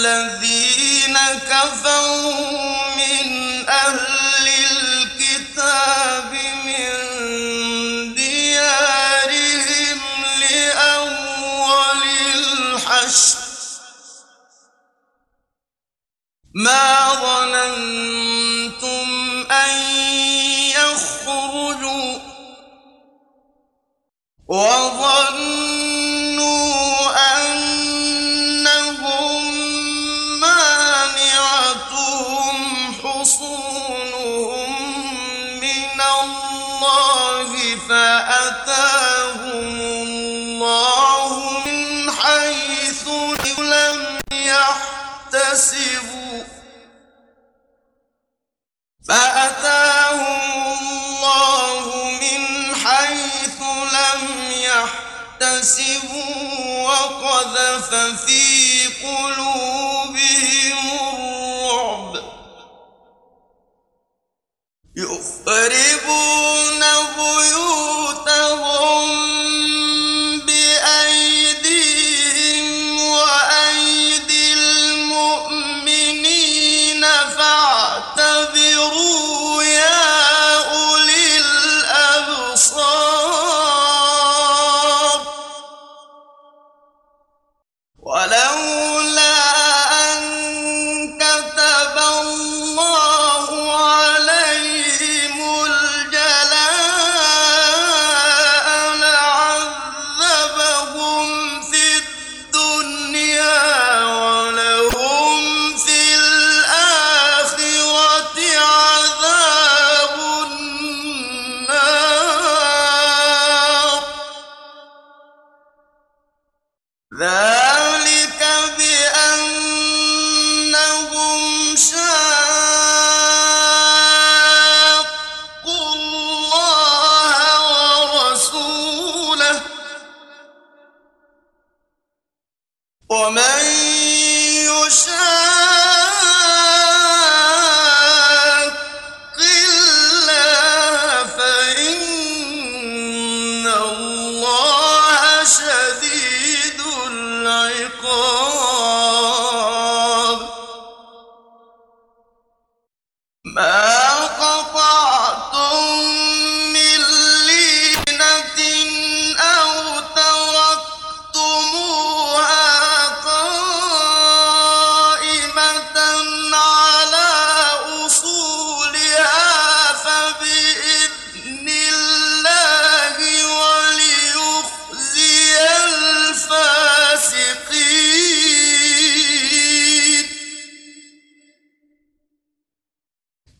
الذين كفروا الله فأتاهم الله من حيث لم يحتسبوا. فأتاهم الله من حيث لم يحتسبوا وقذف في قلوبهم الرعب. يخربون بيوتهم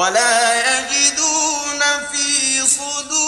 ولا يجدون في صدورهم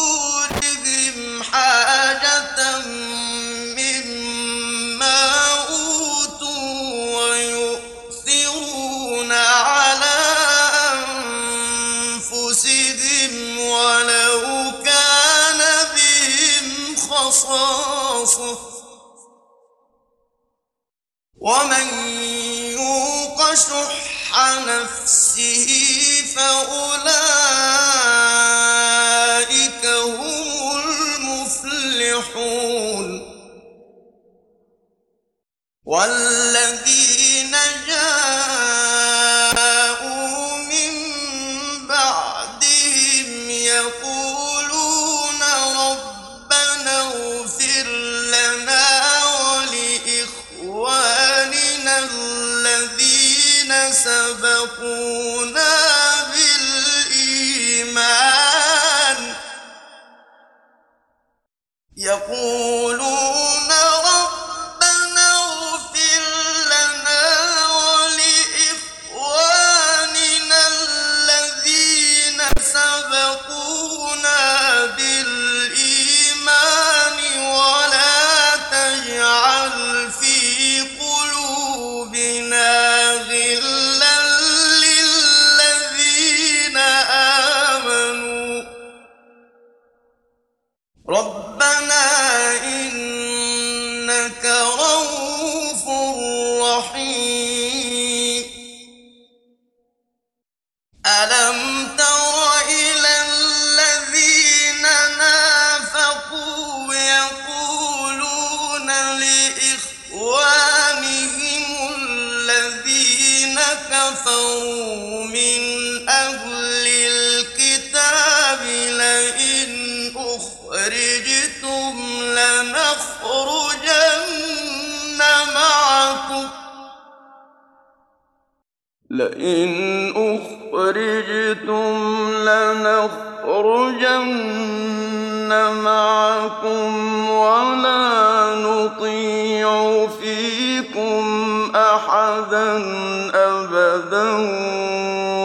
من أهل الكتاب لئن أخرجتم لنخرجن معكم. لئن أخرجتم لنخرجن معكم ولا نطيع فيكم أحدا أبدا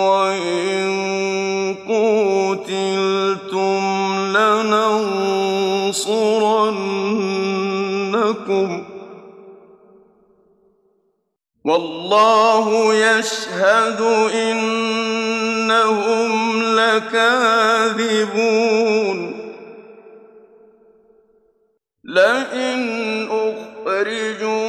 وإن قتلتم لننصرنكم والله يشهد إنهم لكاذبون لئن أخرجوا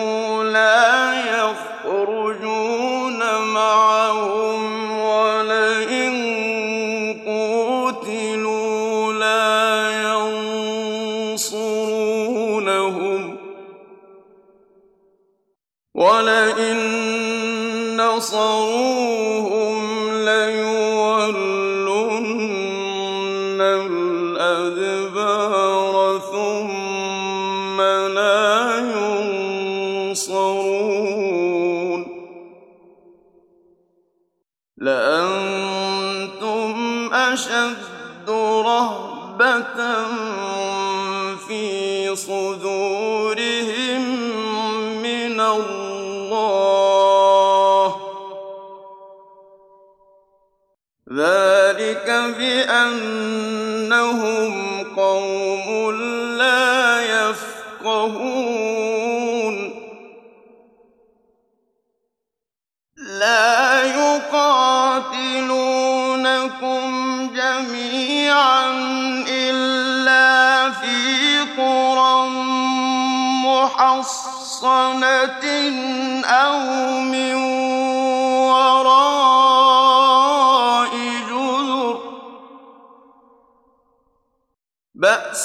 نصروهم ليولن الأدبار ثم لا ينصرون لأنتم أشد رهبة في صدورهم بأنهم قوم لا يفقهون. لا يقاتلونكم جميعا إلا في قرى محصنة أو من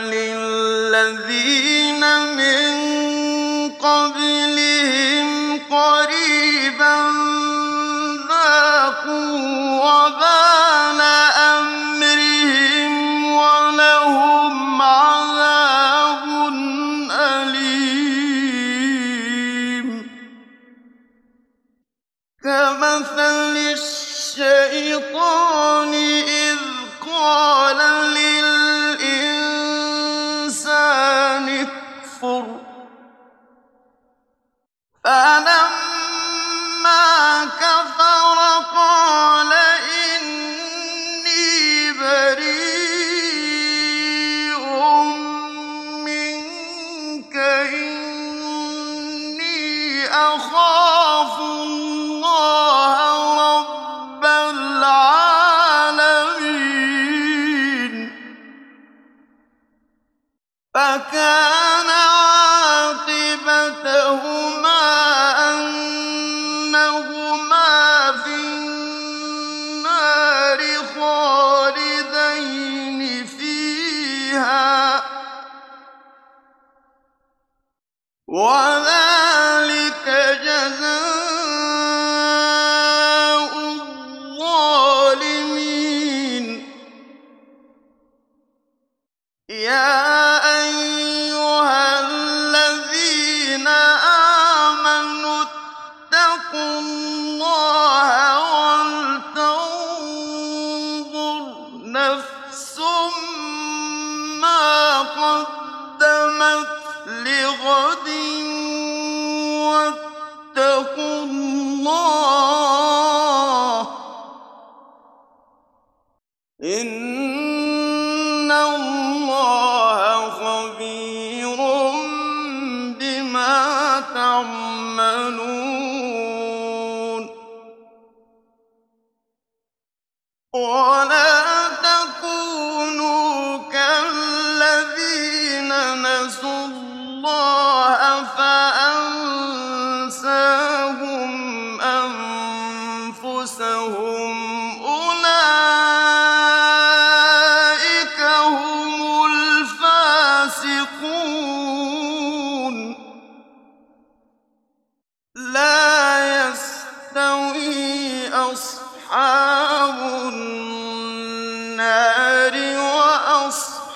للذين فكان ولا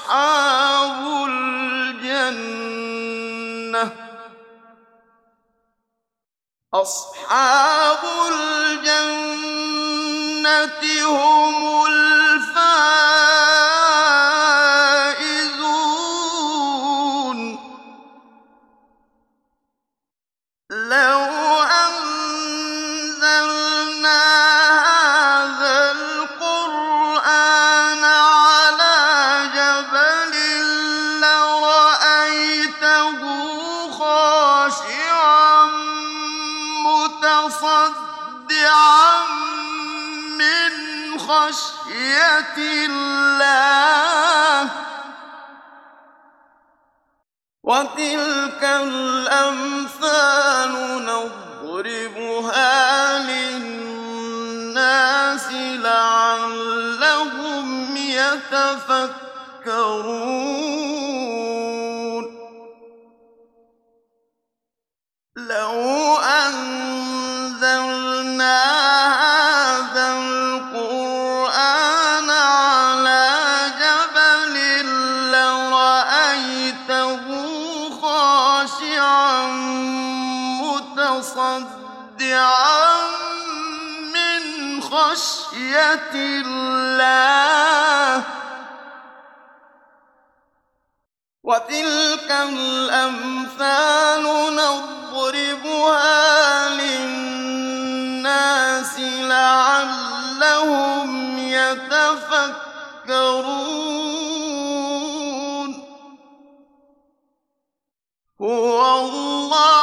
أصحاب الجنة. أصحاب الجنة هم خشية الله وتلك الأمثال نضربها للناس لعلهم يتفكرون لو أنزلنا خشية وتلك الأمثال نضربها للناس لعلهم يتفكرون. هو الله